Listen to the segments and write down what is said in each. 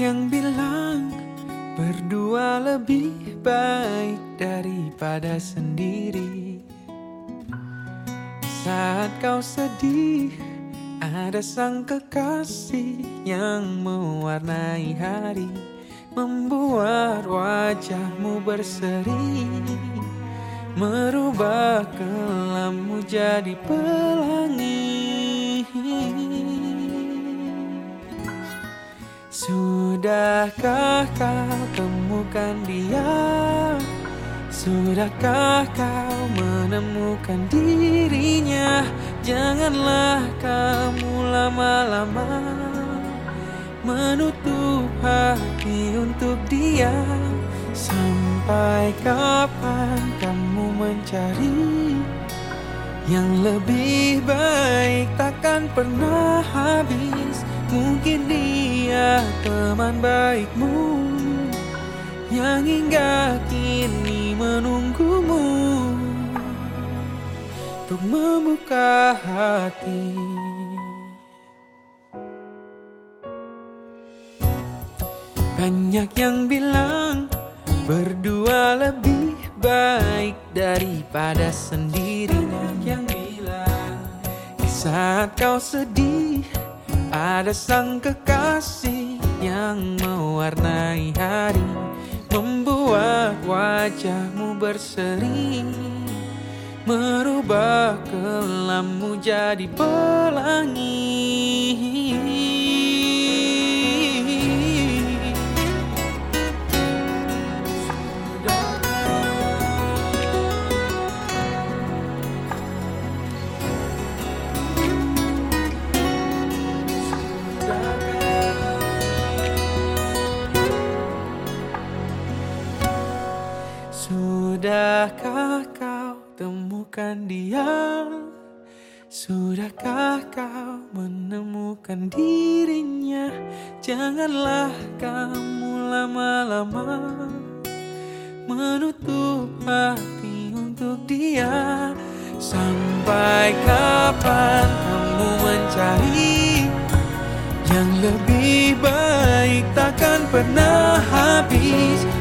yang bilang berdua lebih baik daripada sendiri. Saat kau sedih, ada sang kekasih yang mewarnai hari, membuat wajahmu berseri, merubah kelammu jadi pelangi. Sudahkah kau temukan dia? Sudahkah kau menemukan dirinya? Janganlah kamu lama-lama menutup hati untuk dia Sampai kapan kamu mencari yang lebih baik takkan pernah habis Mungkin dia teman baikmu Yang hingga kini menunggumu. Untuk membuka hati. Banyak yang bilang berdua lebih baik daripada sendirinya yang bilang saat kau sedih ada sang kekasih yang mewarnai hari membuat wajahmu berseri merubah kelammu jadi pelangi Sudahkah kau temukan dia? Sudahkah kau menemukan dirinya? Janganlah kamu lama-lama menutup hati untuk dia. Sampai kapan kamu mencari yang lebih baik takkan pernah habis?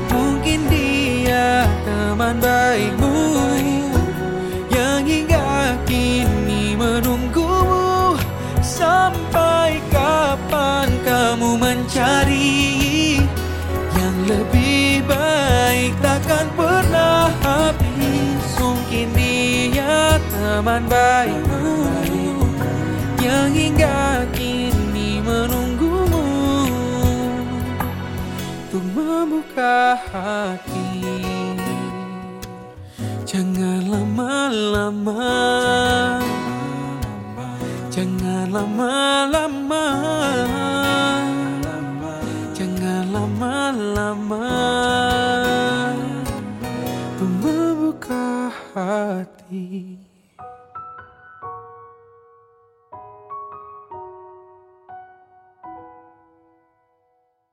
Lebih baik takkan pernah habis. Mungkin dia teman baikmu. Yang hingga kini menunggumu. Untuk membuka hati. Jangan lama-lama. Jangan lama-lama lama-lama membuka hati